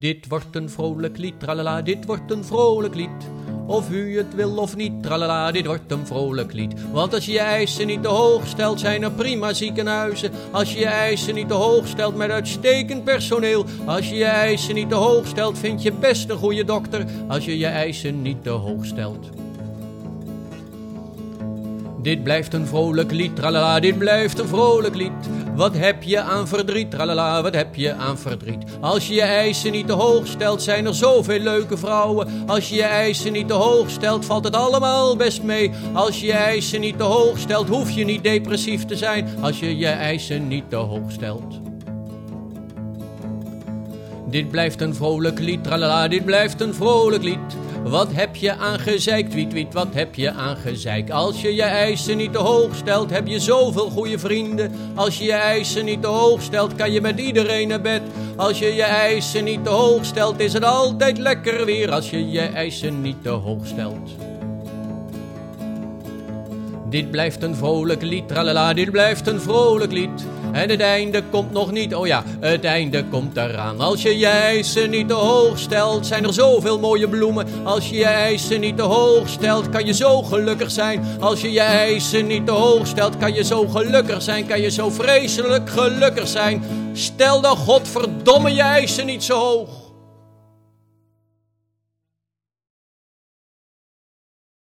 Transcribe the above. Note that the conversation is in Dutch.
Dit wordt een vrolijk lied, tralala, dit wordt een vrolijk lied. Of u het wil of niet, tralala, dit wordt een vrolijk lied. Want als je je eisen niet te hoog stelt, zijn er prima ziekenhuizen. Als je je eisen niet te hoog stelt met uitstekend personeel. Als je je eisen niet te hoog stelt, vind je best een goede dokter. Als je je eisen niet te hoog stelt. Dit blijft een vrolijk lied, tralala, dit blijft een vrolijk lied. Wat heb je aan verdriet, tralala, wat heb je aan verdriet? Als je je eisen niet te hoog stelt, zijn er zoveel leuke vrouwen. Als je je eisen niet te hoog stelt, valt het allemaal best mee. Als je je eisen niet te hoog stelt, hoef je niet depressief te zijn. Als je je eisen niet te hoog stelt. Dit blijft een vrolijk lied, tralala, dit blijft een vrolijk lied. Wat heb je aangezeikt, wiet, wiet, wat heb je aangezeikt? Als je je eisen niet te hoog stelt, heb je zoveel goede vrienden. Als je je eisen niet te hoog stelt, kan je met iedereen naar bed. Als je je eisen niet te hoog stelt, is het altijd lekker weer. Als je je eisen niet te hoog stelt. Dit blijft een vrolijk lied, tralala, dit blijft een vrolijk lied. En het einde komt nog niet, oh ja, het einde komt eraan. Als je je eisen niet te hoog stelt, zijn er zoveel mooie bloemen. Als je je eisen niet te hoog stelt, kan je zo gelukkig zijn. Als je je eisen niet te hoog stelt, kan je zo gelukkig zijn. Kan je zo vreselijk gelukkig zijn. Stel dan godverdomme je eisen niet zo hoog.